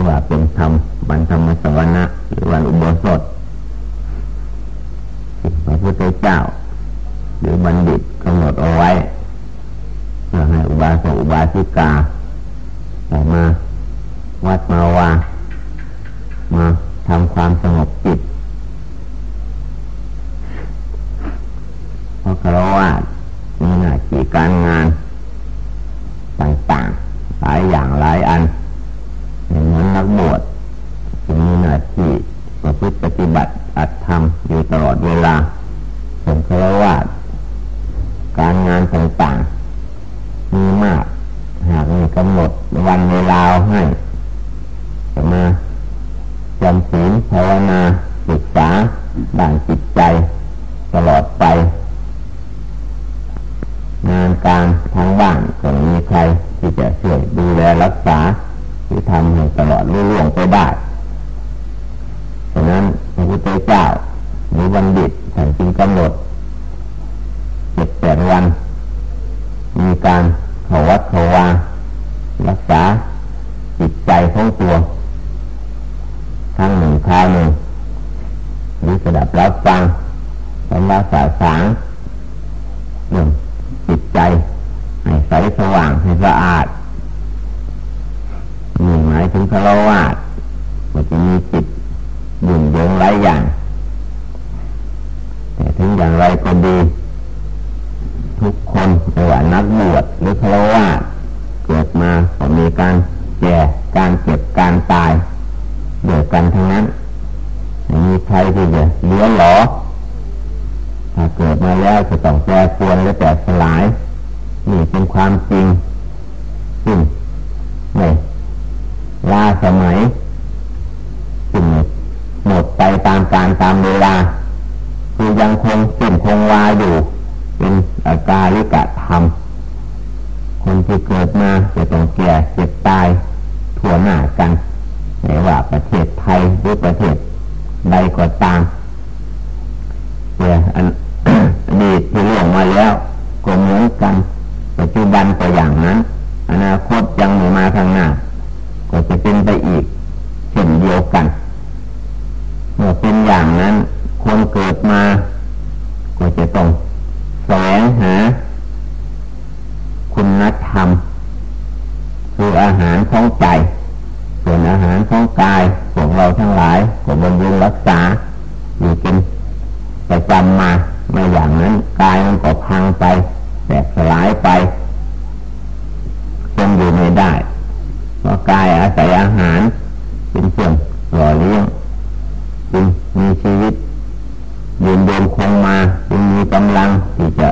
รือว่าเป็นธรรมวันธรรมสวรรค์หรือวันอุโบสถพระพุทธเจ้า หรือบัณฑิตกำหนดเอาไว้เพื่อให้อุบาสกอุบาสิกาออกมาวัดมาว่ามาทำความสงบจิตเพราะกรว่า สดับรับฟังสำรับสาสางเรื่งจิตใจ ให้ใสสว่างให้สะอาดนี่หมายถึงพรวาดมันจะมีจิตยุ่งโยงหลายอย่างแต่ถึงอย่างไรก็ดี ทุกคนไม่ว่านักบวชหรือพรวาดเกิดมาก็มีการแก่การเจ็บการตายเดียวกันทั้งนั้น มีใครที่จะเลี้ยงหลอถ้าเกิดมาแล้วจะต้องแปรปรวนและแตกสลาย นี่เป็นความจริงซึ่งไม่ลาสมัยซึ่งหมดไปตามการตามเวลา คือยังคงสิ่งคงวาอยู่ เป็นอาการลิกะธรรม คนที่เกิดมาจะต้องแก่เจ็บตายทั่วหน้ากันไม่ว่าประเทศไทยหรือประเทศ ใดก็ตามแต่อันดีที่ล่วงมาแล้วก็เหมือนกัน ปัจจุบันก็อย่างนั้น อนาคตยังไม่มาข้างหน้า ก็จะเป็นไปอีกเช่นเดียวกัน เมื่อเป็นอย่างนั้น คนเกิดมา ก็จะต้องแสวงหา คุณธรรมคืออาหารของใจ ส่วนอาหารของกายของเราทั้งหลายก็บำรุงรักษาอยู่เป็นประจำมาไม่อย่างนั้นกายมันก็พังไป แตกสลายไปคงอยู่ไม่ได้เพราะกายอาศัยอาหาร เป็นส่วนหล่อเลี้ยงจึงมีชีวิตยืนยงคงมาจึงมีกำลังที่จะ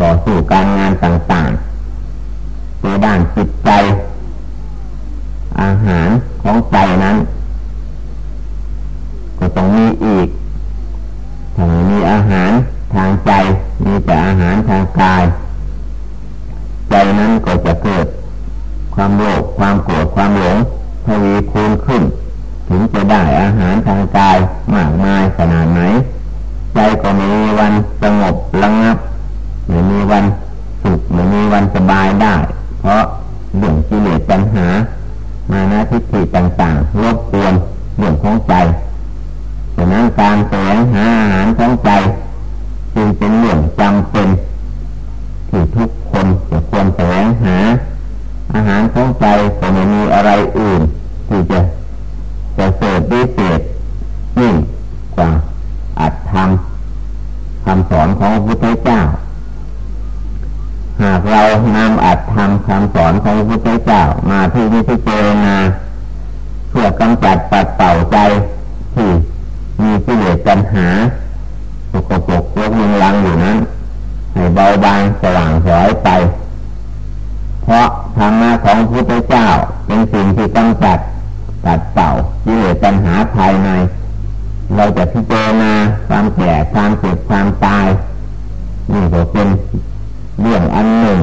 ต่อสู้การงานต่างๆในด้านจิตใจ อาหารของใจนั้น ก็ต้องมีอีกถ้ามีอาหารทางใจ มีแต่อาหารทางกาย ใจนั้นก็จะเกิด ความโลภความโกรธความหลงทวีคูณขึ้น ถึงจะได้อาหารทางกายมากมายขนาดไหน ใจก็ไม่มีวันสงบระงับไม่มีวันสุขไม่มีวันสบายได้ เพราะเรื่องกิเลสปัญหา มานะทิฏฐิต่างๆรบกวนเรื่องของใจดังนั้นการแสวงหาอาหารของใจจึงเป็นเรื่องจำเป็นที่ทุกคนจะควรแสวงหา อาหารของใจก็ไม่มีอะไรอื่นที่จะจะเสดวิเศษยิ่งกว่าอัตธรรมคำสอนของพระพุทธเจ้า หากเรานำอัดทำคำสอนของพระพุทธเจ้ามาที่นิพพานาเพื่อกำจัดปัดเป่าใจที่มีกิเลสปัญหาสกปรกลกมึงลังอยู่นั้น ให้เบาบางสว่างสวยไป เพราะธรรมะของพระพุทธเจ้าเป็นสิ่งที่กำจัดปัดเป่ากิเลสปัญหาภายใน เราจะพิจารณาความแก่ความเจ็บความตายนี่ก็เป็น เรื่องอันหนึ่ง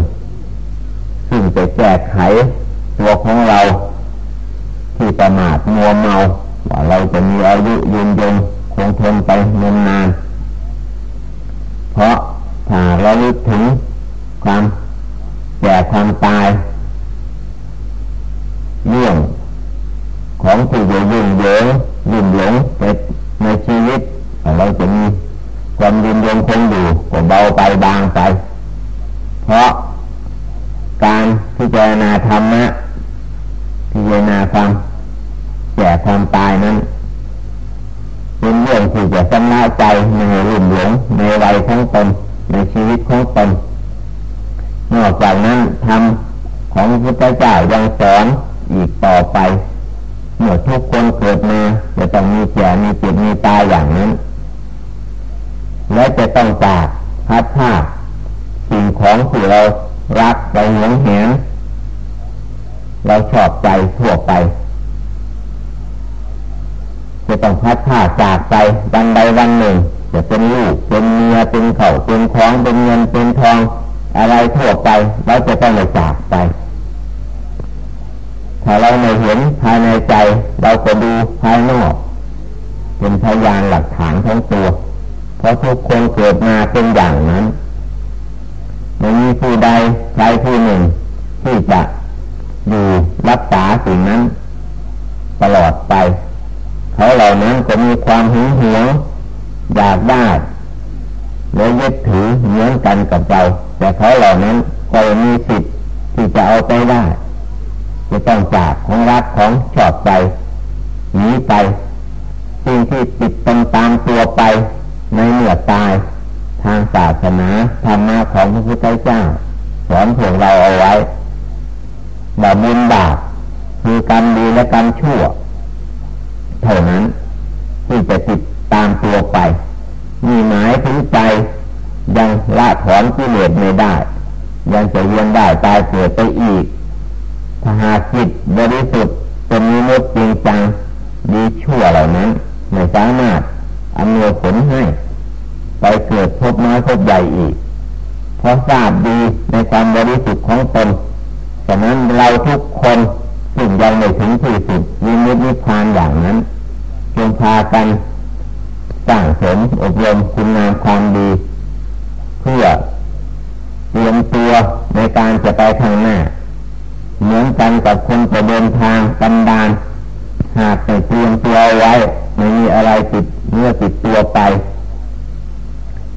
ซึ่งจะแก้ไขตัวของเรา ที่ประมาทมัวเมาว่าเราจะมีอายุยืนยงคงทนไปนานนาน เพราะถ้าเราลึกถึงความแก่ความตาย เรื่องของที่อยู่ยุ่งเหยิงยุ่งหลงในในชีวิตเราจะมีความยืนยงคงอยู่ก็เบาไปบางไป เพราะการพิจารณาธรรมะพิจารณาความแก่ความตายนั้นเป็นเรื่องที่จะชำระใจในรุ่มหลงในวัยของตนในชีวิตของตนนอกจากนั้นทำของพระพุทธเจ้ายังสอนอีกต่อไปเมื่อทุกคนเกิดมาจะต้องมีแก่มีเจ็บมีตายอย่างนั้น และจะต้องจากพัดผ้า ที่เรารักเราหวงแหนเราชอบใจ กิเลสไม่ได้ ยังจะเวียนได้ตายเกิดไปอีกถ้าหากจิตบริสุทธิ์เป็นมิมุตจริงจังดีชั่วเหล่านั้นไม่สามารถอำนวยผลให้ ไปเกิดพบน้อยพบใหญ่อีก เพราะทราบดีในความบริสุทธิ์ของตนฉะนั้นเราทุกคนซึ่งยังไม่ถึงที่สุดยิมิตนิพพานอย่างนั้นจงพากันสร้างสมอบรมคุณงามความดี เพื่อ เตรียมตัวในการจะไปข้างหน้า เหมือนกันกับคนจะเดินทางกันดานหากไม่เตรียมตัวไว้ไม่มีอะไรติดเนื้อติดตัวไป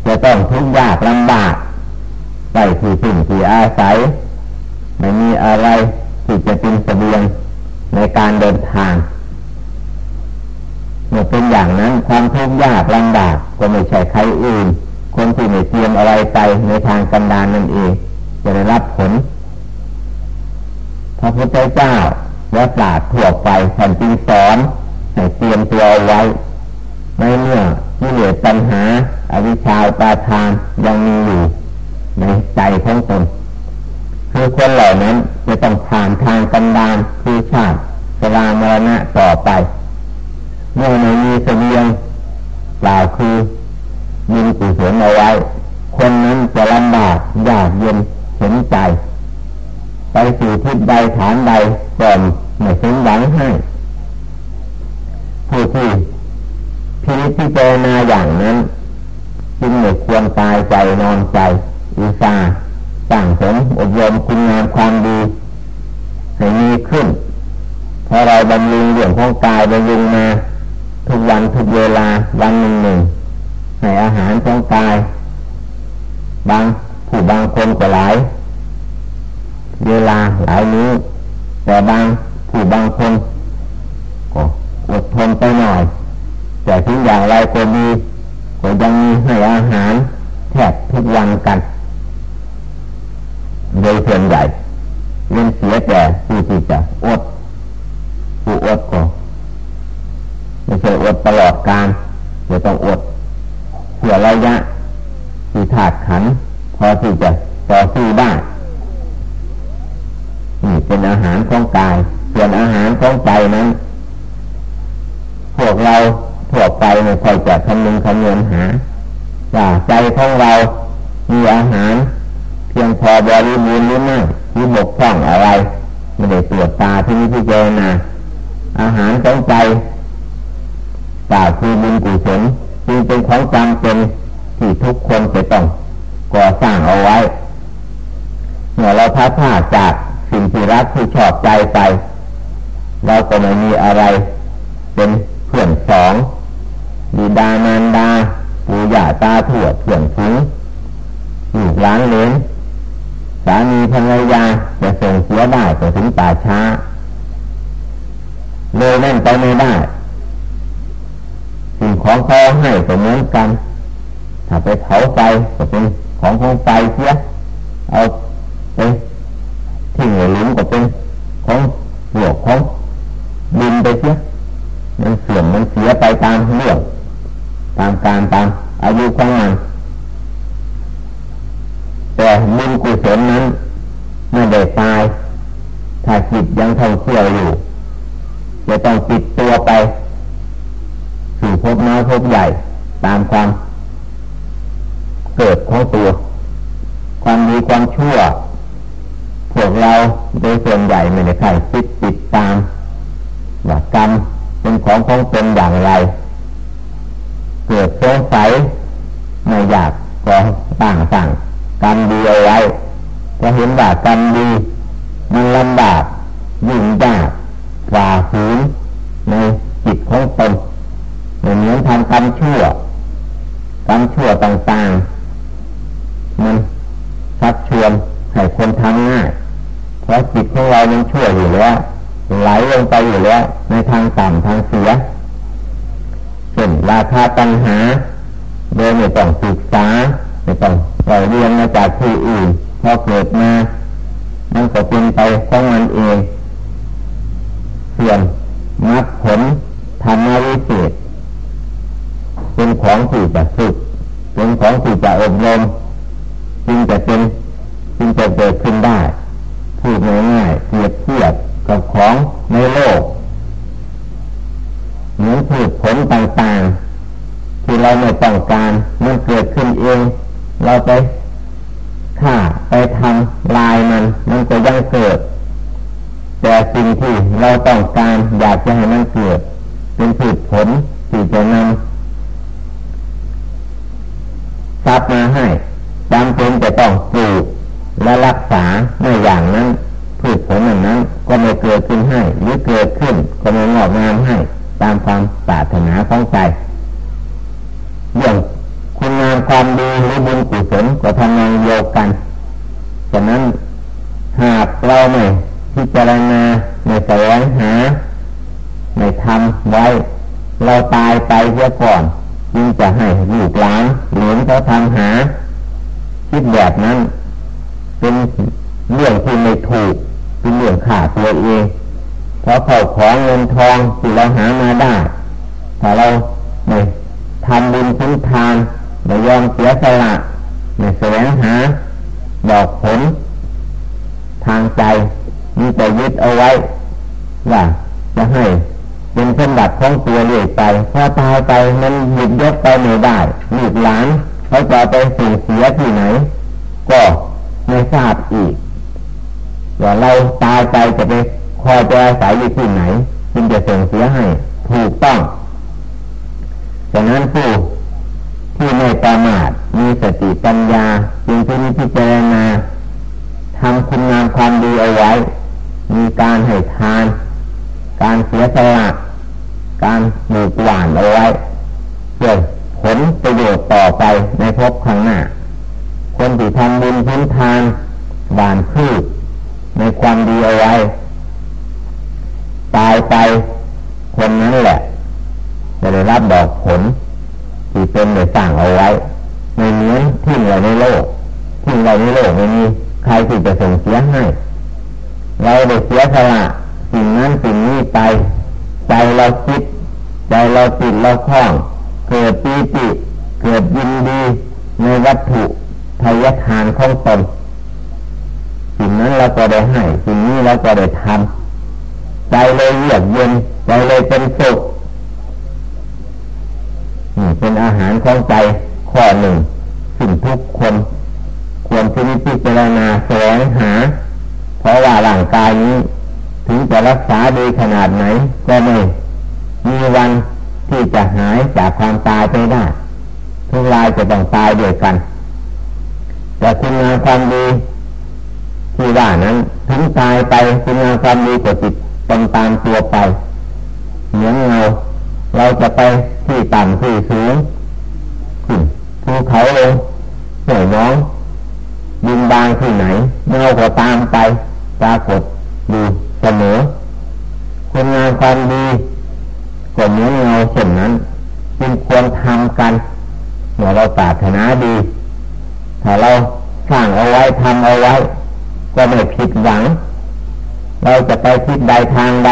จะต้องทุกข์ยากลำบากไปที่สิ่งที่อาศัยไม่มีอะไรที่จะเป็นเสบียงในการเดินทางเมื่อเป็นอย่างนั้นความทุกข์ยากลำบากก็ไม่ใช่ใครอื่น คนที่ไม่เตรียมอะไรไปในทางกันดานนั่นเอง จะได้รับผลพระพุทธเจ้าและศาสตร์ทั่วไปท่านจึงสอนให้เตรียมตัวไว้ในเมื่อที่เหลือปัญหาอวิชชาปาทานยังมีอยู่ในใจของตนคือคนเหล่านั้นจะต้องผ่านทางกันดานคือชาติสลามรณะต่อไป เมื่อไม่มีเสบียง บูรณ์หรือไม่หรือบกพร่องอะไรไม่ได้ตรวจตาที่นี่ที่เจนาอาหารของใจตาคือบุญกุศลจึงเป็นของจำเป็นที่ทุกคนจะต้องก่อสร้างเอาไว้เมื่อเราพัดผ่าจากสิ่งที่รักที่ชอบใจไป เราก็ไม่มีอะไร เป็นเพื่อนสองดีดานานดาปู่ย่าตาถวดเพื่อนฟุ้งลูกหลานเลน สามีภรรยาจะส่งเสียได้ก็ถึงป่าช้า เลยนั่นไปไม่ได้ สิ่งของเขาให้ก็เหมือนกัน ถ้าไปเผาไฟก็เป็นของของไฟเสียเอาไปทิ้งหลุมก็เป็นของหลวกของดินไปเสียมันเสื่อมมันเสียไปตามเรื่องตามการตามอายุของมัน แต่บุญกุศลนั้นไม่ได้ตาย ถ้าจิตยังท่องเที่ยวอยู่จะต้องติดตัวไป สู่ภพน้อยภพใหญ่ตามความ เกิดของตัว ความดีความชั่ว พวกเราโดยส่วนใหญ่ไม่ได้ใครคิดติดตามว่ากรรมเป็นของของเป็นอย่างไร เกิดสงสัยไม่อยากก็ต่างสั่ง กรรมดีเอาไว้จะเห็นว่ากรรมดีมันลำบากยิ่งยากฝ่าฝืนในจิตของตนเหมือนทำกรรมชั่วกรรมชั่วต่าง นั้นก็ไม่เกิดขึ้นให้หรือเกิดขึ้นก็ไม่งอกงามให้ตามความปรารถนาของใจเรื่องคุณงามความดีหรือบุญกุศลก็ทำงานเดียวกันฉะนั้นหากเราไม่พิจารณาไม่แสวงหาไม่ทำไว้ เราตายไปเสียก่อนจึงจะให้ลูกหลานหลนเขาทำหา คิดแบบนั้น เป็นเรื่องที่ไม่ถูก เป็นเรื่องขาดตัวเองเพราะเขาของเงินทองที่เราหามาได้ถ้าเราไม่ทำบุญคุ้นทานไม่ยอมเสียสละไม่แสวงหาดอกผล ทางใจมีแต่ยึดเอาไว้ว่าจะให้เป็นสมบัติของตัวเรื่อยไปพอตายไปมันหยุดยกไปไม่ได้ลูกหลานเขาจะไปส่งเสียที่ไหน ก็ไม่ทราบอีก ว่าเราตายไปจะไปคอยจะอาศัยอยู่ที่ไหนจึงจะส่งเสียให้ถูกต้องฉะนั้นผู้ที่ไม่ประมาทมีสติปัญญาจึงที่นี้พิจารณาทำคุณงามความดีเอาไว้ มีการให้ทาน การเสียสละการหมู่หวานเอาไว้เพื่อผลประโยชน์ต่อไปในภพข้างหน้า คนที่ทำบุญพื้นทานหวานพืช ในความดีเอาไว้ ตายไปคนนั้นแหละจะได้รับดอกผลที่เป็นได้สร้างเอาไว้ในนี้ทิ้งไว้ในโลกทิ้งไว้ในโลกไม่มีใครที่จะส่งเสียให้ เราได้เสียสละสิ่งนั้นสิ่งนี้ไป ใจเราคิด ใจเราติดเราคล้อง เกิดปีติ เกิดยินดีในวัตถุทายทานของตน สิ่งนั้นเราก็ได้ให้สิ่งนี้เราก็ได้ทำใจเลยเยือกเย็นใจเลยเป็นสุขนี่เป็นอาหารของใจข้อหนึ่ง สิ่งทุกคนควรที่พิจารณาแสวงหา เพราะว่าร่างกายนี้ ถึงจะรักษาดีขนาดไหน ก็ไม่มีวันที่จะหายจากความตายไปได้ทุกรายจะต้องตายด้วยกัน แต่คุณงามความดี ที่ว่านั้นถึงตายไปคุณงามความดีก็ติดตนตามตัวไปเหมือนเงาเราจะไปที่ต่ำที่สูงภูเขาลงหน่อยน้องดินบางที่ไหนเงาก็ตามไปปรากฏดูเสมอคนงานความดีก็เหมือนเงาเช่นนั้นจึงควรทำกันเมื่อเราปรารถนาดี ถ้าเราสร้างเอาไว้ทำเอาไว้ ก็ไม่ผิดหวัง เราจะไปทิศใดทางใด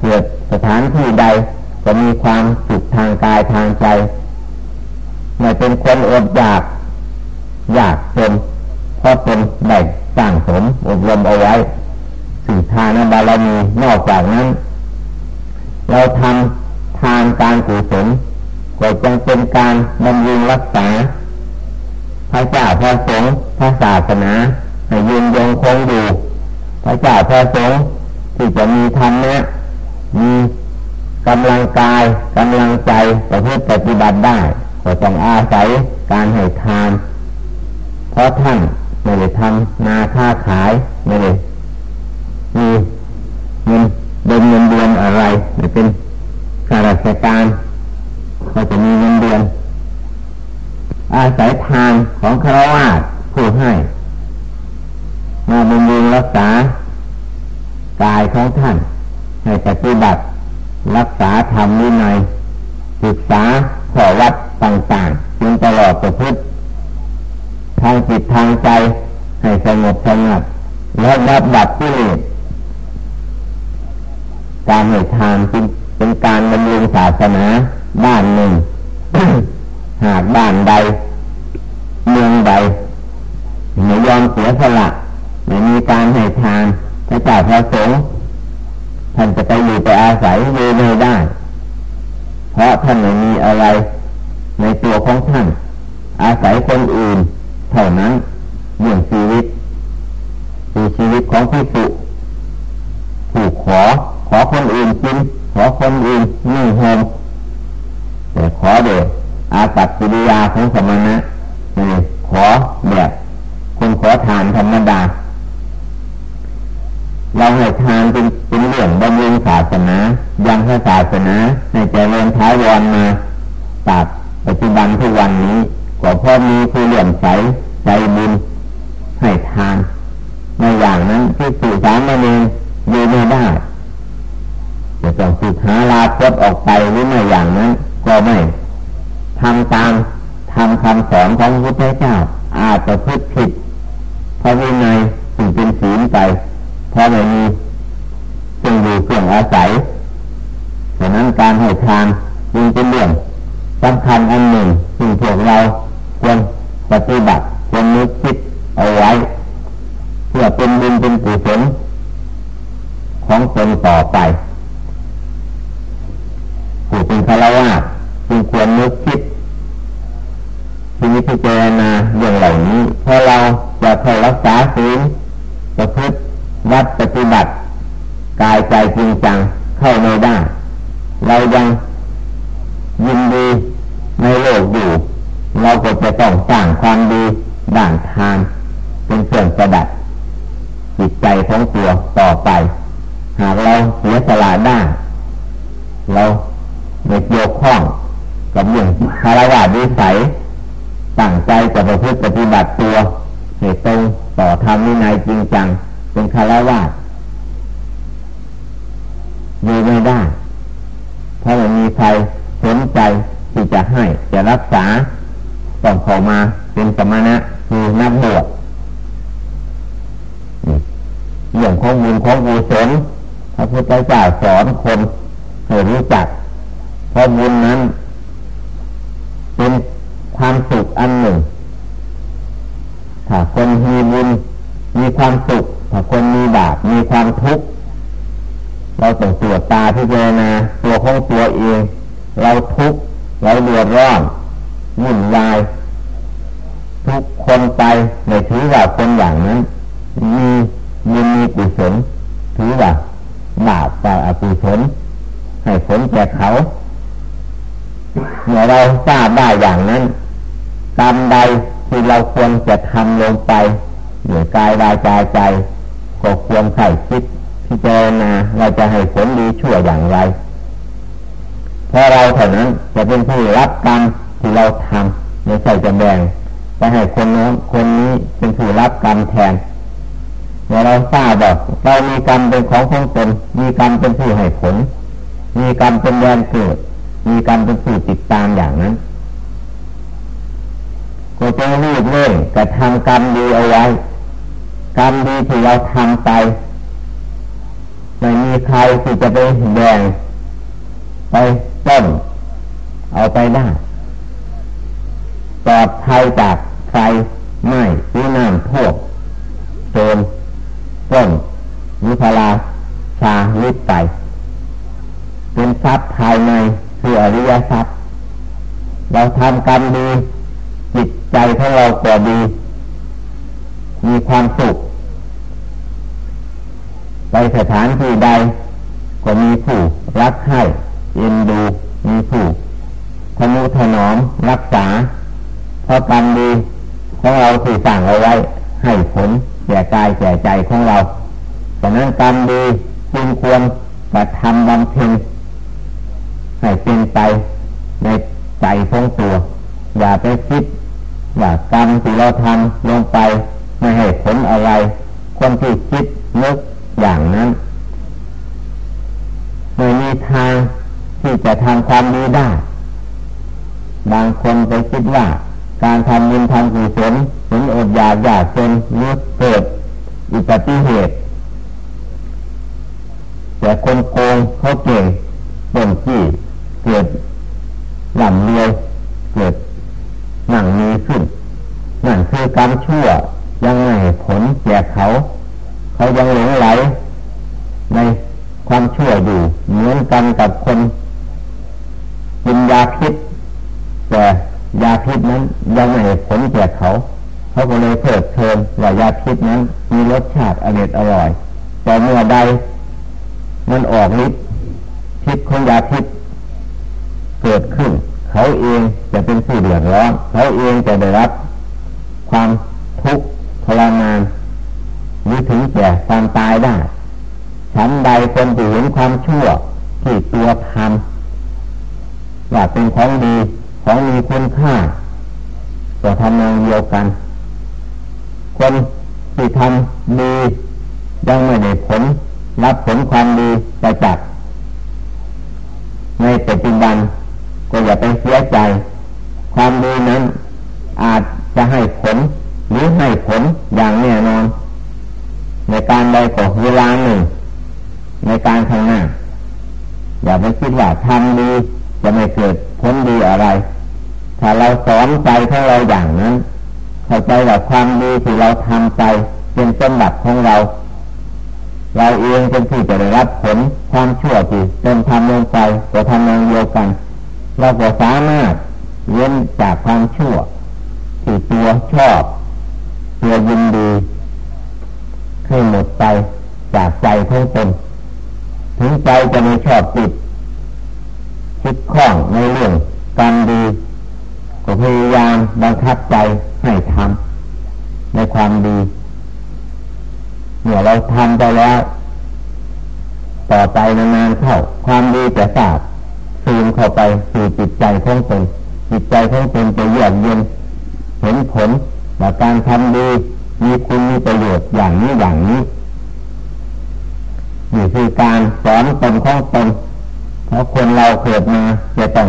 เกิดสถานที่ใด ก็มีความสุขทางกายทางใจไม่เป็นคนอดอยาก อยากจนเพราะตนได้สร้างสมอบรมเอาไว้สิ่งทานบารมีนอกจากนั้น เราทำทานการกุศลก็จึงเป็นการบำรุงรักษาพระเจ้าพระสงฆ์พระศาสนา ให้ยืนยงคงอยู่พระเจ้าพระสงฆ์ที่จะมีธรรมะมีกำลังกายกำลังใจประพฤติปฏิบัติได้ก็ต้องอาศัยการให้ทาน เพราะท่านไม่ได้ทำนาค้าขายไม่ได้มีเงินเดินเงินเดือนอะไรไม่เป็นข้าราชการก็จะมีเงินเดือน อาศัยทานของคารวะผู้ให้ มาบำรุงรักษากายของท่าน ให้ปฏิบัติรักษาธรรมวินัยศึกษาขอวัดต่างๆจนตลอดประพฤติทางจิตทางใจ ให้สงบสงัดและดับดับที่เลสการให้ทานเป็นการบำรุงศาสนาบ้านหนึ่ง หากบ้านใด เมืองใดไม่ยอมเสียสละ ไม่มีการให้ทานพระเจ้าพระสงฆ์ท่านจะไปอยู่ไปอาศัยอยู่ไม่ได้ เพราะท่านไม่มีอะไรในตัวของท่าน อาศัยคนอื่นเท่านั้นเรื่องชีวิตคือชีวิตของพิสุถูกขอ ขอคนอื่นกินขอคนอื่นนึ่งหอมแต่ขอเดียอาตัดกิริยาของสมณะขอแบบคนขอทานธรรมดาเราให้ทานเป็นเป็นเรื่องบำรุงศาสนา ยัง พร การให้ทานจึงเป็นเรื่องสำคัญอันหนึ่งซึ่งพวกเราควรปฏิบัติควรนึกคิดเอาไว้เพื่อเป็นบุญเป็นกุศลของตนต่อไปผู้เป็นฆราวาสจึงควรนึกคิดที่นิพพานาเรื่องเหล่านี้เพราะเราจะเข้ารักษาศีลประพฤติวัดปฏิบัติ กายใจจริงจังเข้าไม่ได้ เรายังยินดีในโลกอยู่ เราก็จะต้องสร้างความดีด่างทานเป็นเครื่องประดับจิตใจของตัวต่อไป หากเราเสียสละได้เราไม่เกี่ยวข้องกับเรื่องคารวะวิสัยตั้งใจจะประพฤติปฏิบัติตัวเหตุตรงต่อธรรมวินัยจริงจัง เป็นคารวะอยู่ไม่ได้ เพราไม่มีใครสนใจที่จะให้จะรักษาต้องเข้ามาเป็นสมณะคือนักบวชเรื่องของบุญของบุศลพระพุทธเจ้าสอนคนให้รู้จักเพราะบุญนั้น เป็นความสุขอันหนึ่ง ถ้าคนมีบุญมีความสุข ถ้าคนมีบาปมีความทุกข์ เราต้องตรวจตาพิจารณาตัวของตัวเอง เราทุกข์เราเดือดร้อนวุ่นวาย ทุกคนไปในถือว่าคนอย่างนั้น มีมีมีกุศลถือว่าบาปแต่อกุศลให้ผลแก่เขาเมื่อเราทราบได้อย่างนั้นกรรมใดที่เราควรจะทำลงไปเหรือกายวาจาใจก็ควรใส่คิด พิจารณาเราจะให้ผลดีชั่วอย่างไร เพราะเราเท่านั้นจะเป็นผู้รับกรรมที่เราทำไม่ใช่จะแบ่งไปให้คนโน้นคนนี้เป็นผู้รับกรรมแทนเมื่อเราทราบบอกเรามีกรรมเป็นของของตนมีกรรมเป็นผู้ให้ผล มีกรรมเป็นแดนเกิด มีกรรมเป็นผู้ติดตามอย่างนั้นก็จะรีบเร่งกระทำกรรมดีเอาไว้ กรรมดีที่เราทำไป ไม่มีใครที่จะไปแบ่งไปต้นเอาไปได้ปลอดภัยจากไฟไหม้หรือน้ำท่วมโจรต้นนิพลาชาลิบไปเป็นทรัพย์ภายในคืออริยทรัพย์ เราทำกรรมดีจิตใจของเราก็ดี มีความสุข ไปสถานที่ใด ก็มีผู้รักให้เอ็นดู มีผู้ทนุถนอมรักษาเพราะกรรมดีของเราที่สั่งเอาไว้ ให้ผลแก่กายแก่ใจของเราฉะนั้นกรรมดีจึงควรกระทำบำเพ็ญให้เป็นไปในใจของตัว อย่าไปคิดว่ากรรมที่เราทำลงไปไม่ให้ผลอะไร คนที่คิดนึก อย่างนั้นไม่มีทางที่จะทำความดีได้ บางคนไปคิดว่า การทำบุญทำกุศลเห็นอดอยากอยากจนนึกเกิดอุบัติเหตุ แต่คนโกงเขาเก่งบนที่เกิดหล่ำเลียวเกิดหนังมีขึ้นนั่นคือกรรมชั่วยังไงผลแก่เขา เขายังหลงไหล ในความชั่วอยู่ เหมือนกันกับคนกินยาพิษ แต่ยาพิษนั้นยังไม่ผลแก่เขา เขาก็เลยเพิดเพลินว่ายาพิษนั้น มีรสชาติอร่อยอร่อย แต่เมื่อใดมันออกฤทธิ์พิษของยาพิษเกิดขึ้น เขาเองจะเป็นผู้เดือดร้อนเขาเองจะได้รับ ความทุกข์ทรมาน ถึงแก่ความตายได้ฉันใดคนที่เห็นความชั่วที่ตัวทำว่าเป็นของดีของมีคุณค่าก็ทำนองเดียวกัน คนที่ทำดียังไม่ได้ผล รับผลความดีไปจากในปัจจุบันก็อย่าไปเสียใจ ความดีนั้นอาจจะให้ผลหรือให้ผลอย่างแน่นอน ในการใดก็เวลาหนึ่ง ในการข้างหน้า อย่าไปคิดว่าทำดีจะไม่เกิดผลดีอะไร ถ้าเราสอนใจของเราอย่างนั้น เข้าใจว่าความดีที่เราทำไปเป็นสมบัติของเรา เราเองเป็นผู้จะได้รับผลความชั่วที่เป็นทำลงไปก็ทำลงเดียวกัน เราก็สามารถเว้นจากความชั่วที่ตัวชอบตัวยินดี ให้หมดไปจากใจทั้งตนถึงใจจะไม่ชอบติดคิดข้องในเรื่องการดีก็พยายามบังคับใจให้ทำในความดีเมื่อเราทำไปแล้ว ต่อไปนานๆเข้า ความดีจะสาบซึมเข้าไปสู่จิตใจของตนจิตใจของตนจะเยือกเย็นเห็นผลว่าการทำดี มีคุณมีประโยชน์อย่างนี้อย่างนี้นี่คือการสอนตนของตนเพราะคนเราเกิดมาจะต้อง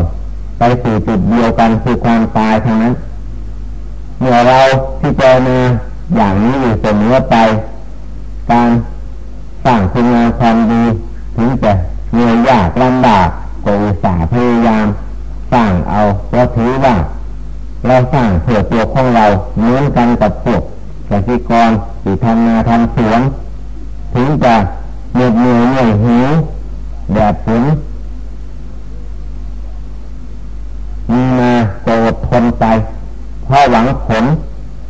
ไปสู่จุดเดียวกันคือความตายเท่านั้นเมื่อเราที่เจอมาอย่างนี้อยู่เสมอไป การสร้างคุณงามความดีถึงจะเหนื่อยยากลำบากก็อุตส่าห์พยายามสร้างเอาเพราะถือว่าเราสร้างเพื่อตัวของเราเหมือนกันกับพวก กษตรกรที่ทำนาทำสวน ถึงจะเหนื่อยเหนื่อยเหนื่อยหิวแดดฝนมีมาโกรธทนไปเพราะหวังผล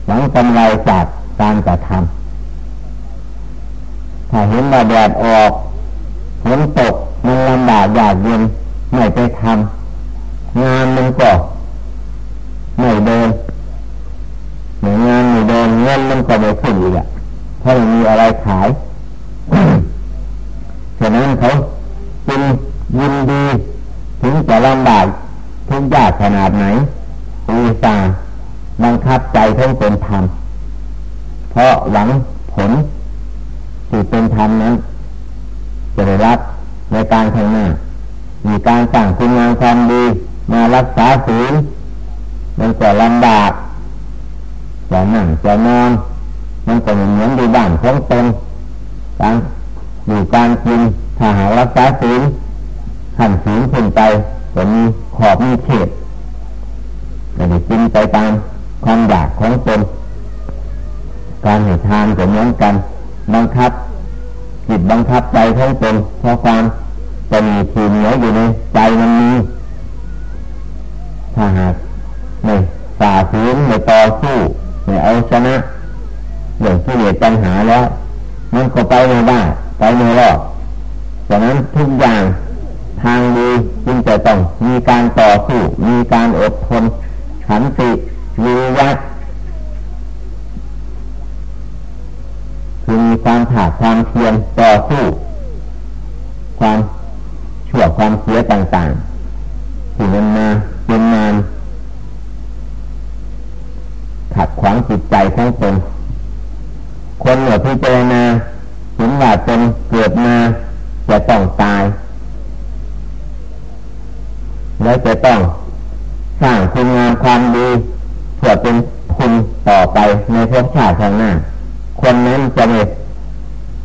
หวังกำไรจากการกระทำถ้าเห็นว่าแดดออกฝนตกมันลำบากอยากเย็นไม่ไปทำงานมันก็ไม่เดินเหมือนงาน เงินมันก็ไม่ขึ้นอีกอะเพราะมีอะไรขายฉะนั้นเขาจึงยินดี ถึงจะลำบากทุกยากขนาดไหนอุตส่าห์บังคับใจทั้เป็นธรรมเพราะหวังผลที่เป็นธรรมนั้นจะได้รับในการข้างหน้ามีการสั่งคุณงามความดี มารักษาศีลมันก็ลำบาก จะนั่งจะนอนมันก็เหมือนดูบ้านของตนการอยู่การกินถ้าหารักษาศีลขันศีลขึ้นไปก็มีขอบมีเขตแต่ได้กินไปตามความอยากของตนการให้ทานก็เหมือนกันบังคับจิตบังคับใจของตนเพราะความจะมีทีเหนืออยู่ในใจมันมีถ้าหากไม่ฝ่าฝืนไม่ต่อสู้ ไม่เอาชนะเรื่องที่เหลือปัญหาแล้วมันก็ไปไม่ได้ไปไม่รอดดังนั้นทุกอย่างทางดีจึงจะต้องมีการต่อสู้มีการอดทนขันติวิวัตคือมีความถาความเพียรต่อสู้ความชั่วความเสียต่างๆที่มันมาเป็นนาน ขัดขวางจิตใจของตนคนเหนือพิจารณาเห็นว่าตนเกิดมาจะต้องตาย แล้วจะต้องสร้างคุณงามความดีเพื่อเป็นทุนต่อไปในภพชาติข้างหน้า คนนั้นจะไม่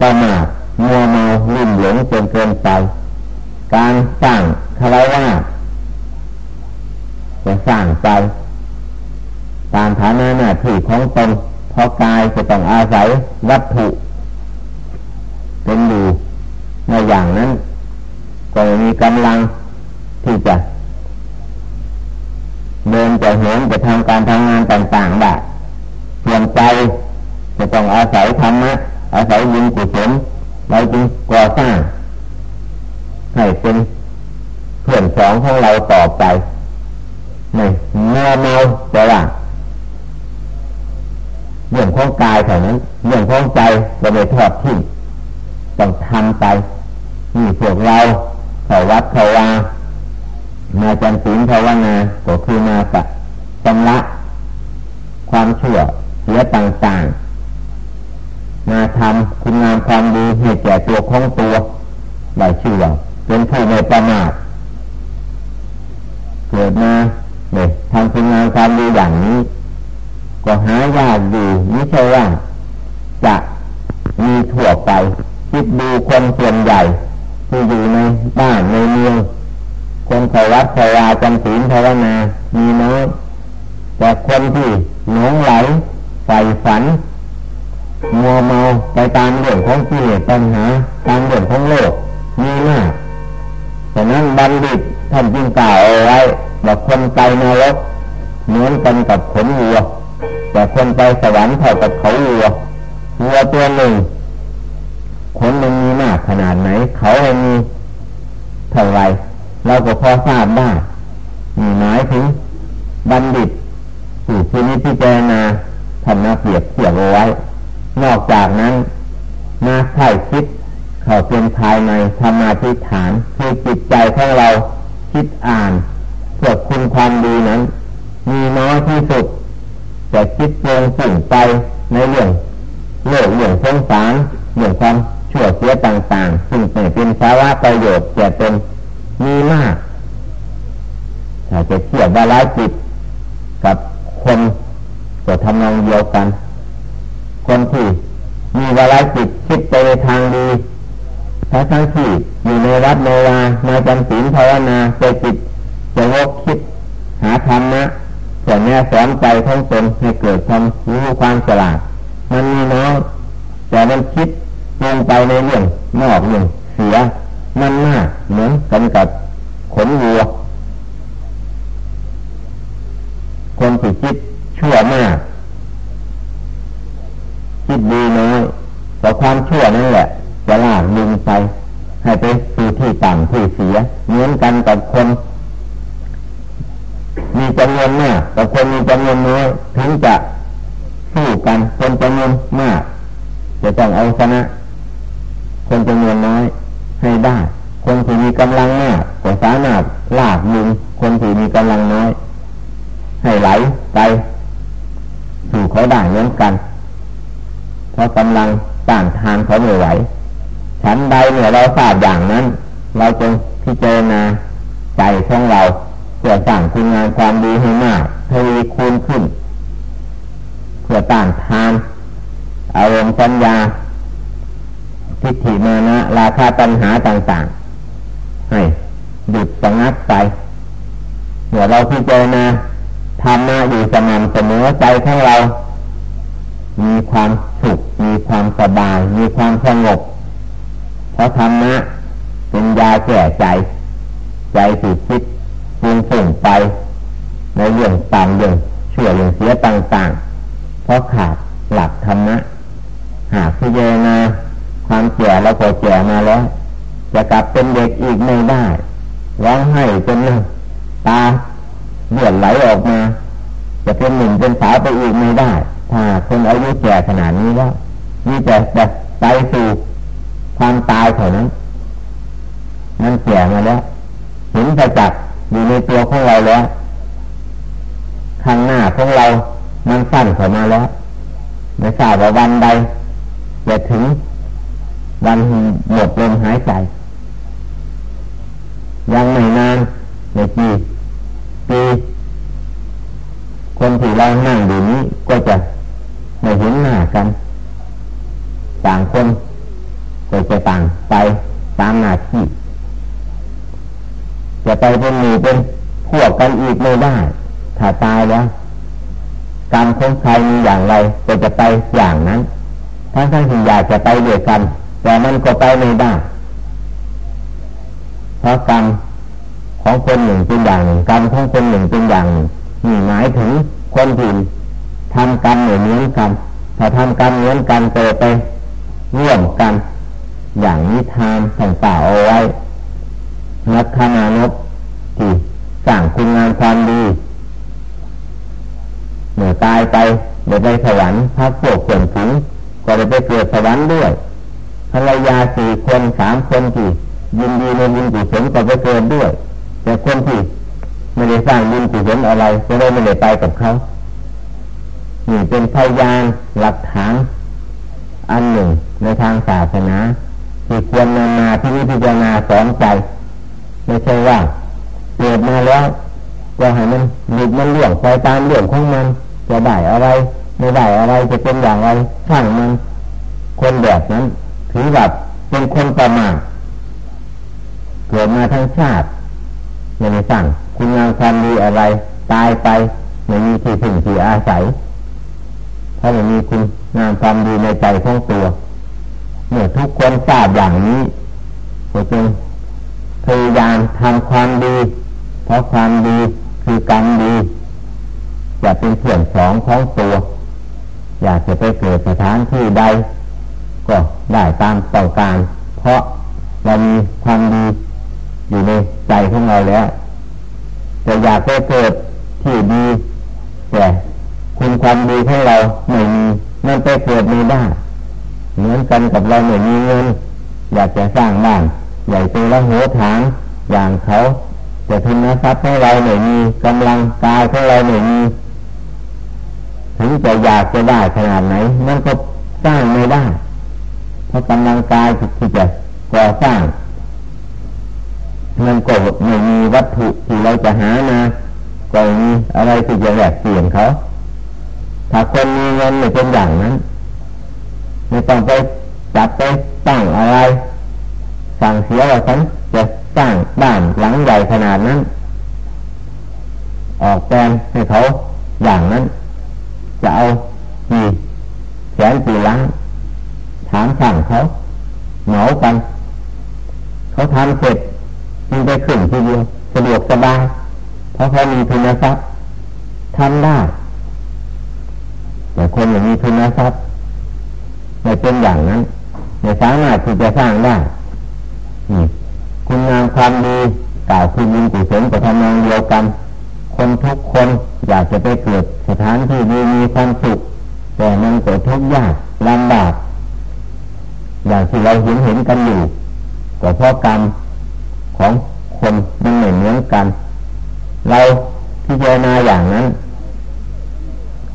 ประมาทมัวเมาลุ่มหลงจนเกินไป การสร้างคารวะจะสร้างไป ตามฐานะหน้าที่ของตนเพราะกายจะต้องอาศัยวัตถุ เป็นอยู่ในอย่างนั้นก็มีกำลังที่จะเดินจะเหินจะทำการทำงานต่างๆได้ส่วนใจจะต้องอาศัยธรรมะอาศัยยินกุศลเราจึงก่อสร้างให้เป็นเพื่อนสองของเราต่อไปไม่เมื่อเมาแต่ว่า เรื่องของกายเท่านั้นเรื่องของใจจะไม่ทอดทิ้งต้องทำไปนี่พวกเราเขาวัดเขาวามาจำศีลภาวนาก็คือมาปะชำระความชั่วเสียต่างๆ มาทำคุณงามความดีให้แก่ตัวของตัวได้ชื่อว่าเป็นผู้ไม่ประมาทเกิดมาเนี่ยทำคุณงามความดีอย่างนี้ ก็หายากอยู่ไม่ใช่ว่าจะมีถั่วไป คิดดูคนส่วนใหญ่ ที่อยู่ในบ้านในเมืองคนเขาวัดเขาวาจำศีลภาวนามีน้อยแต่คนที่หลงไหลใฝ่ฝันมัวเมาไปตามเรื่องของกิเลสปัญหา ตามเรื่องของโลกมีมากฉะนั้นบัณฑิตท่านจึงกล่าวเอาไว้ว่าคนไปนรกเหมือนกันกับขนวัว แต่คนไปสวรรค์เท่ากับเขาวัววัวตัวหนึ่งขนมันมีมากขนาดไหน เขามีเท่าไรเราก็พอทราบได้มีหมายถึงบัณฑิตผู้ที่นิพิจารณาทำนาเปรียบเทียบเอาไว้ นอกจากนั้นมาไข่คิดเขาเป็นภายในธรรมาธิฐานคือจิตใจของเราคิดอ่านเพื่อคุณความดีนั้น มีน้อยที่สุด จะคิดโงสิ่งไปในเรื่องโลกเรื่องสงสารเรื่องความชั่วเสียต่างๆ ซึ่งเป็นสาระประโยชน์แก่ตนมีมากถ้าจะเทียบว่าร้ายจิตกับคนก็ทำนองเดียวกัน คนที่มีวาระจิตคิดไปในทางดีถ้าทั้งที่อยู่ในวัดในวามาจำศีลภาวนาใจจิตจะวกคิดหาธรรมะ ส่วนนี้สอนใจทั้งตนให้เกิดความรู้ความฉลาด มันมีน้อยแต่มันคิดลงไปในเรื่องนอกเรื่องเสีย มันมากเหมือนกันกับขนวัว มื่อเราพิจารณาธรรมะอยู่สม่ำเสมอใจของเรา มีความสุข มีความสบาย มีความสงบ เพราะธรรมะเป็นยาแก้ใจ ใจสุดคิดปุงฝุ่งไป ในเรื่องต่ำเรื่องเชั่วเรื่องเสียต่างๆ เพราะขาดหลักธรรมะ หากพิจารณาความแก่เราก็แก่มาแล้ว จะกลับเป็นเด็กอีกไม่ได้ร้องไห้จนตา เลือดไหลออกมา จะเป็นหนึ่งเป็นสาวไปอีกไม่ได้ ถ้าคนอายุแก่ขนาดนี้แล้วมีแต่จะไปสู่ความตายเท่านั้นมันแก่มาแล้วเห็นประจักษ์อยู่ในตัวของเราแล้วข้างหน้าของเรามันสั้นเข้ามาแล้วไม่ทราบว่าวันใดจะถึงวันหมดลมหายใจ ยังไม่นานในปี ปีคนที่เรานั่งอยู่นี้ก็จะไม่เห็นหน้ากัน ต่างคนก็จะต่างไปตามหน้าที่ จะไปเป็นหมู่เป็นพวกกันอีกไม่ได้ถ้าตายแล้วกรรมของใครมีอย่างไรก็จะไปอย่างนั้นทั้งทั้งที่อยากจะไปด้วยกัน แต่มันก็ไปไม่ได้เพราะกรรม ของคนหนึ่งเป็นอย่างหนึ่งกรรมของคนหนึ่งเป็นอย่างหนึ่งนี่หมายถึงคนที่ทำกรรมเหมือนกันถ้าทำกรรมเหมือนกันเกิดไปร่วมกัน อย่างนิทานต่างๆเอาไว้นักขานานกที่สร้างคุณงามความดีเมื่อตายไปเดี๋ยวไปสวรรค์พักพวกเพื่อนฝูงก็ได้ไปเกิดสวรรค์ด้วยภรรยาสี่คนสามคนที่ยินดีในบุญกุศลก็ไปเกิดด้วย แต่คนที่ไม่ได้สร้างบุญกุศลอะไรก็เลยไม่ได้ไปกับเขานี่เป็นพยานหลักฐานอันหนึ่งในทางศาสนาที่ควรนำมาที่นิพพานาสอนใจ ไม่ใช่ว่าเกิดมาแล้วก็ให้มันหลุดมันเลี่ยงไปตามเรื่องของมัน จะได้อะไร ไม่ได้อะไรจะเป็นอย่างไรช่างมัน คนแบบนั้นถือแบบเป็นคนประมาทเกิดมาทั้งชาติ ไม่ได้สั่งคุณงามความดีอะไร ตายไปไม่มีที่ถึงที่อาศัย ถ้าไม่มีคุณงามความดีในใจของตัว เมื่อทุกคนทราบอย่างนี้ก็จึงพยายามทำความดี เพราะความดีคือกรรมดีจะเป็นส่วนสองของตัว อยากจะไปเกิดสถานที่ใด ก็ได้ตามต้องการ เพราะเรามีความดี อยู่ในใจของเราแล้ว แต่อยากไปเกิดที่ดีแต่คุณความดีของเราไม่มีนั่นไปเกิดไม่ได้เหมือนกันกับเราไม่มีเงินอยากจะสร้างบ้านใหญ่โตแล้วหัวฐานอย่างเขาแต่ทุนทรัพย์ของเราไม่มีกำลังกายของเราไม่มีถึงจะอยากจะได้ขนาดไหน มันก็สร้างไม่ได้เพราะกำลังกายที่จะก่อสร้าง มันก็ไม่มีวัตถุที่เราจะหามาก็มีอะไรที่จะแลกเปลี่ยนเขา ถ้าคนมีเงินไม่เป็นอย่างนั้น ไม่ต้องไปจับไปตั้งอะไร สั่งเสียว่าฉันจะสร้างบ้านหลังใหญ่ขนาดนั้น ออกแปลงให้เขาอย่างนั้น จะเอากี่แสนกี่ล้านถามสั่งเขาเหมากัน เขาทำเสร็จ จึงไปขึ้นทีเดียวสะดวกสบาย เพราะเขามีทุนทรัพย์ทำได้ แต่คนอย่างมีทุนทรัพย์ไม่เป็นอย่างนั้นไม่สามารถที่จะสร้างได้คุณงามความดีกล่าวคือยินกุศลกับทำนองเดียวกัน คนทุกคนอยากจะไปเกิดสถานที่ดีมีความสุขแต่มันก็ทุกยากลำบากอย่างที่เราเห็นเห็นกันอยู่ก็เพราะกรรม ของคนมันไม่เหมือนกัน เราพิจารณาอย่างนั้น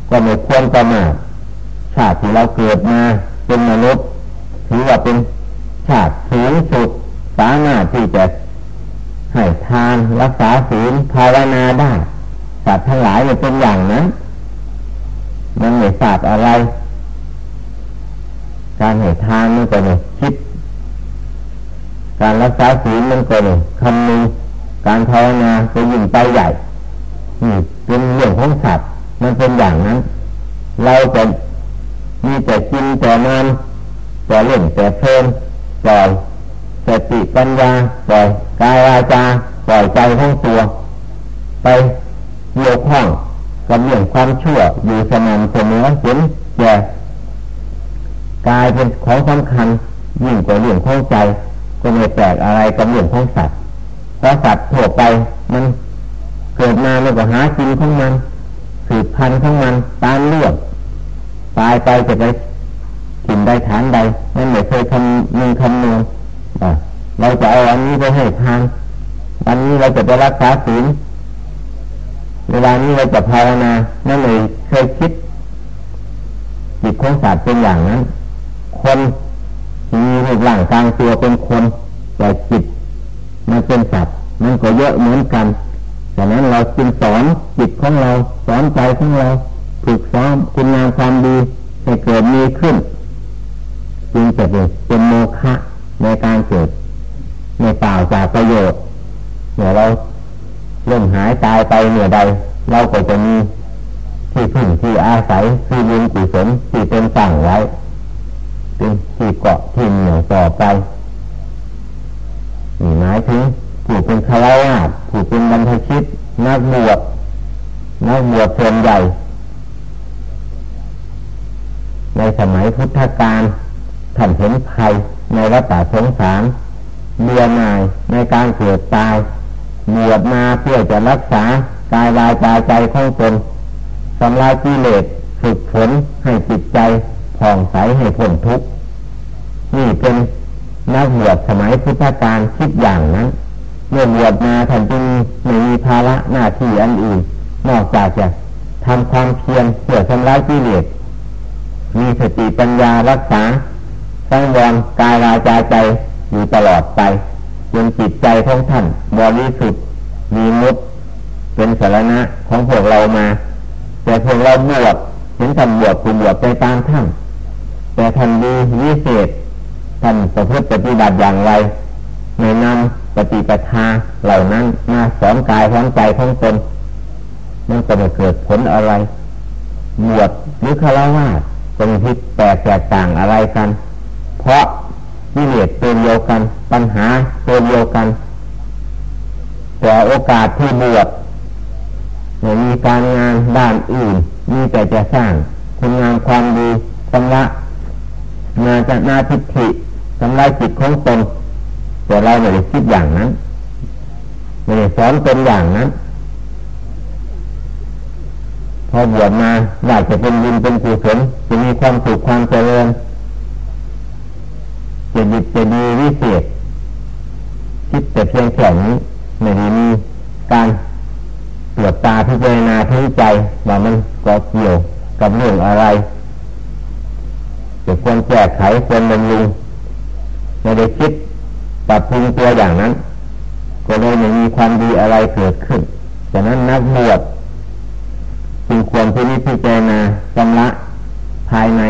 ก็ไม่ควรประมาทชาติที่เราเกิดมาเป็นมนุษย์ถือว่าเป็นชาติสูงสุดสามารถที่จะให้ทานรักษาศีลภาวนาได้สัตว์ทั้งหลายเป็นอย่างนั้นมันไม่ทราบอะไร การให้ทานมันก็เนี่ยคิด การรักษาศีลมันก็เนี่ยคำนึงการภาวนาก็ยิ่งไปใหญ่นี่เป็นเรื่องของสัตว์มันเป็นอย่างนั้น เราจะมีแต่กินแต่นอนแต่เล่นแต่เพลินปล่อยสติปัญญาปล่อยกายวาจาปล่อยใจทั้งตัว ไปเกี่ยวข้องกับเรื่องความชั่วอยู่สม่ำเสมอเห็นแก่กายเป็นของสำคัญยิ่งกว่าเรื่องของใจ ก็ไม่แปลกอะไรกับเรื่องของสัตว์เพราะสัตว์ทั่วไปมันเกิดมามันก็หากินของมัน สืบพันธุ์ของมันตามเรื่องตายไปจะไปกินได้ฐานใดนั่นไม่เคยคำนึงคำนวณเราจะเอาอันนี้ไปให้ทานวันนี้เราจะไปรักษาศีลเวลานี้เราจะภาวนานั่นเลยเคยคิดจิตของสัตว์เป็นอย่างนั้น คน มีรูปร่างกลางตัวเป็นคนแต่จิตมันเป็นสัตว์มันก็เยอะเหมือนกันดังนั้นเราจึงสอนจิตของเราสอนใจของเราฝึกซ้อมคุณงามความดีให้เกิดมีขึ้นจึงจะเป็นโมฆะในการเกิดในเปล่าจากประโยชน์เมื่อเราล่มหายตายไปเหนือใด เราก็จะมีที่พึ่งที่อาศัยที่บุญกุศลที่เป็นสั่งไว้ เป็นที่เกาะที่เหนี่ยวต่อไปนี่หมายถึงผู้เป็นคารวะผู้เป็นบรรพชิตนักบวชนักบวชส่วนใหญ่ ในสมัยพุทธกาลท่านเห็นภัยในวัฏสงสารเบื่อหน่ายในการเกิดตายบวชมาเพื่อจะรักษากายวายใจใจของตนสำลายกิเลสฝึกฝนให้จิตใจ ผ่องใสให้พ้นทุกข์นี่เป็นนักบวชสมัยพุทธกาลคิดอย่างนั้น เมื่อบวชมาท่านจึงไม่มีภาระหน้าที่อันอื่น นอกจากจะทำความเพียรเพื่อทำลายกิเลสมีสติปัญญารักษาสังวรกายวาจาใจอยู่ตลอดไปจนจิตใจของท่านบริสุทธิ์มีมุดเป็นสารณะของพวกเรามา แต่พวกเราบวชเห็นท่านบวชคุณบวชไปตามท่าน แต่ท่านดีวิเศษท่านประพฤติปฏิบัติอย่างไรในนำปฏิปทาเหล่านั้นมาสอนกายของใจของตนมันก็ไม่เกิดผลอะไรบวชหรือคารวะก็มีที่แตกแตกต่างอะไรกัน เพราะวิเลสตัวเดียวกัน ปัญหาตัวเดียวกัน แต่โอกาสที่บวชมีการงานด้านอื่น มีแต่จะสร้างคุณงามความดีสำละ นาจะนาทิฏฐิสำลายจิตของตนแต่เราไม่ได้คิดอย่างนั้นไม่ได้สอนเป็นอย่างนั้น พอบวชมาอยากจะเป็นบุญเป็นกุศลจะมีความสุขความเจริญจะดีจะดีวิเศษคิดแต่เพียงแค่นี้ไม่ได้มีการตรวจตาพิจารณาทั้งใจว่ามันก็เกี่ยวกับเรื่องอะไร ควรแก้ไขควรบำรุงไม่ได้คิดปรับปรุงตัวอย่างนั้น ก็เลยไม่มีความดีอะไรเกิดขึ้นฉะนั้นนักบวชจึงควรพิจารณาชำระภายใน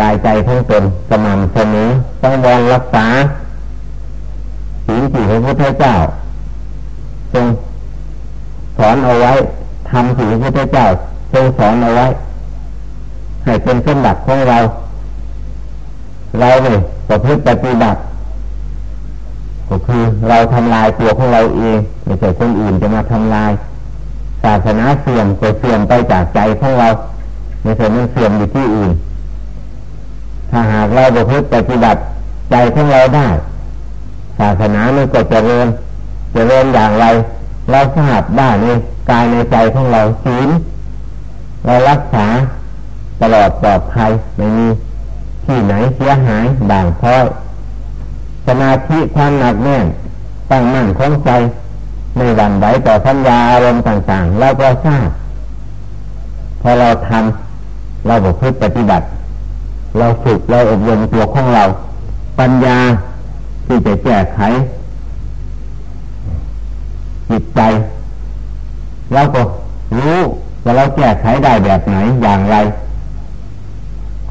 กายใจทั้งตนสม่ำเสมอต้องวอนรักษาสิ่งที่พระพุทธเจ้าทรงสอนเอาไว้ทำสิ่งที่พระพุทธเจ้าทรงสอนเอาไว้ให้เป็นสมบัติของเรา เราเนี่ยประพฤติปฏิบัติก็คือเราทำลายตัวของเราเองไม่ใช่คนอื่นจะมาทำลาย ศาสนาเสื่อมก็เสื่อมไปจากใจของเราไม่ใช่มันเสื่อมอยู่ที่อื่น ถ้าหากเราประพฤติปฏิบัติใจของเราได้ ศาสนามันก็จะเริญจะเริญอย่างไร เราทราบได้ในกายในใจของเราศีลเรารักษาตลอดปลอดภัยไม่มี ที่ไหนเสียหายด่างพ้อยสมาธิความหนักแน่นตั้งมั่นคงใจในวันไหวต่อสัญญาอารมณ์ต่างๆเราก็ทราบพอเราทำเราบอกพึ่ปฏิบัติ เราฝึกเราอบรมตัวของเรา ปัญญาที่จะแก้ไขจิตใจเราก็รู้ว่าเราแก้ไขได้แบบไหนอย่างไร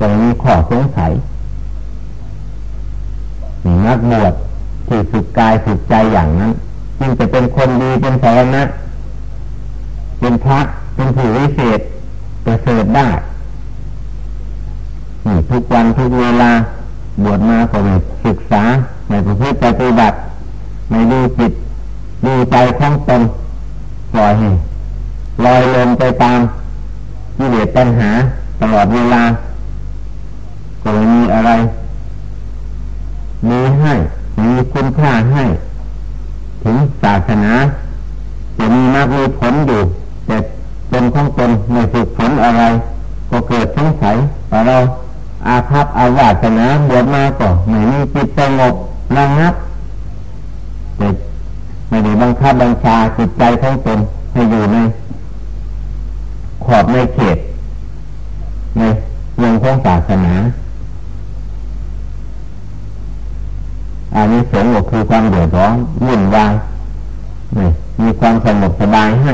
ก็มีข้อสงสัยนี่นักบวชที่ฝึกกายฝึกใจอย่างนั้นจึงจะเป็นคนดีเป็นสารณะเป็นพระเป็นผู้วิเศษประเสริฐได้นี่ทุกวันทุกเวลาบวชมาก็ไม่ศึกษาไม่ประพฤติปฏิบัติไม่ดูจิตดูใจของตนปล่อยให้ลอยลมไปตามที่เดือดปัญหาตลอดเวลา ก็ไม่มีอะไร มีให้ มีคุณค่าให้ ถึงศาสนาจะมีมากมีผลอยู่แต่เป็นของตนไม่ฝึกฝนอะไร ก็เกิดสงสัยว่าเราอาภัพอาวาสนาบวชมาก็ไม่มีจิตสงบระงับแต่ไม่ได้บังคับบัญชาจิตใจของตนให้อยู่ในขอบในเขตในเรื่องของศาสนา อันนี้สงบคือความเดือดร้อนวุ่นวายมีความสงบสบายให้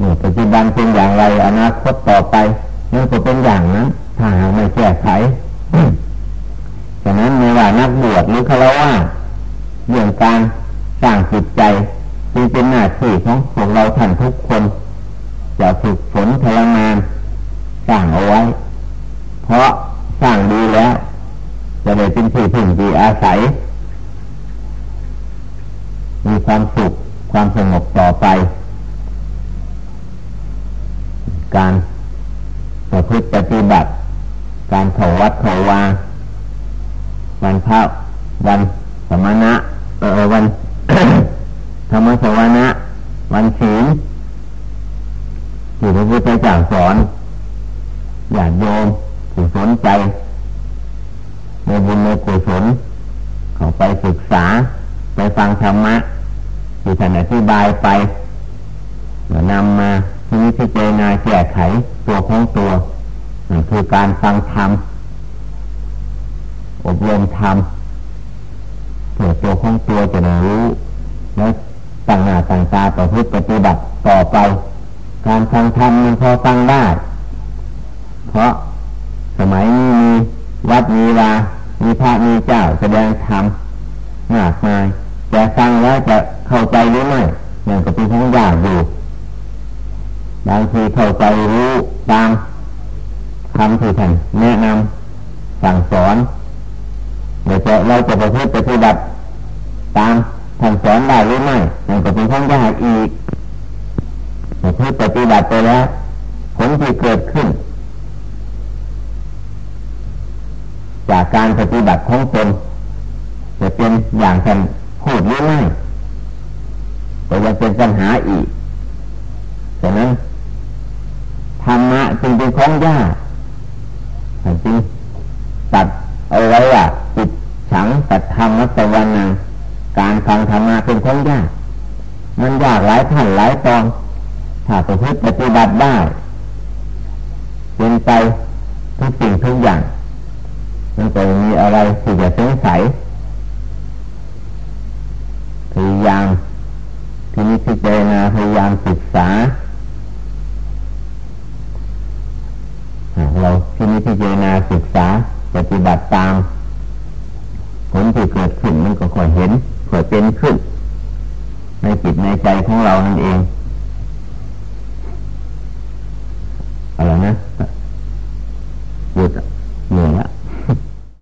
นี่ปัจจุบันเป็นอย่างไรอนาคตต่อไปนั่นก็เป็นอย่างนั้นถ้าหากไม่แก้ไขฉะนั้นไม่ว่านักบวชหรือฆราว บางทีเข้าใจรู้ตามคำที่ท่านแนะนำสั่งสอนเดี๋ยวจะเราจะประพฤติปฏิบัติตามท่านสอนได้หรือไม่มันก็เป็นของยากอีกประพฤติปฏิบัติไปแล้วผลที่เกิดขึ้น จากการปฏิบัติของตนจะเป็นอย่างท่านพูดหรือไม่แต่ยังเป็นปัญหาอีกฉะนั้น ธรรมะจึงเป็นของยากจึงตัดเอาไว้ว่าจิตฉังตัดธรรมะสวรรค์การฟังธรรมะเป็นของยาก มันยากหลายท่านหลายตอน ถ้าประพฤติปฏิบัติได้เป็นไปทุกสิ่งทุกอย่าง มันก็มีอะไรที่จะสงสัยพยายามที่นี้พิจารณาพยายามศึกษา เราที่นี้พิจารณาศึกษาปฏิบัติตาม ผลที่เกิดขึ้นมันก็ค่อยเห็นค่อยเป็นขึ้น ในจิตในใจของเรานั่นเองอะไรนะหยุดเหนื่อยละ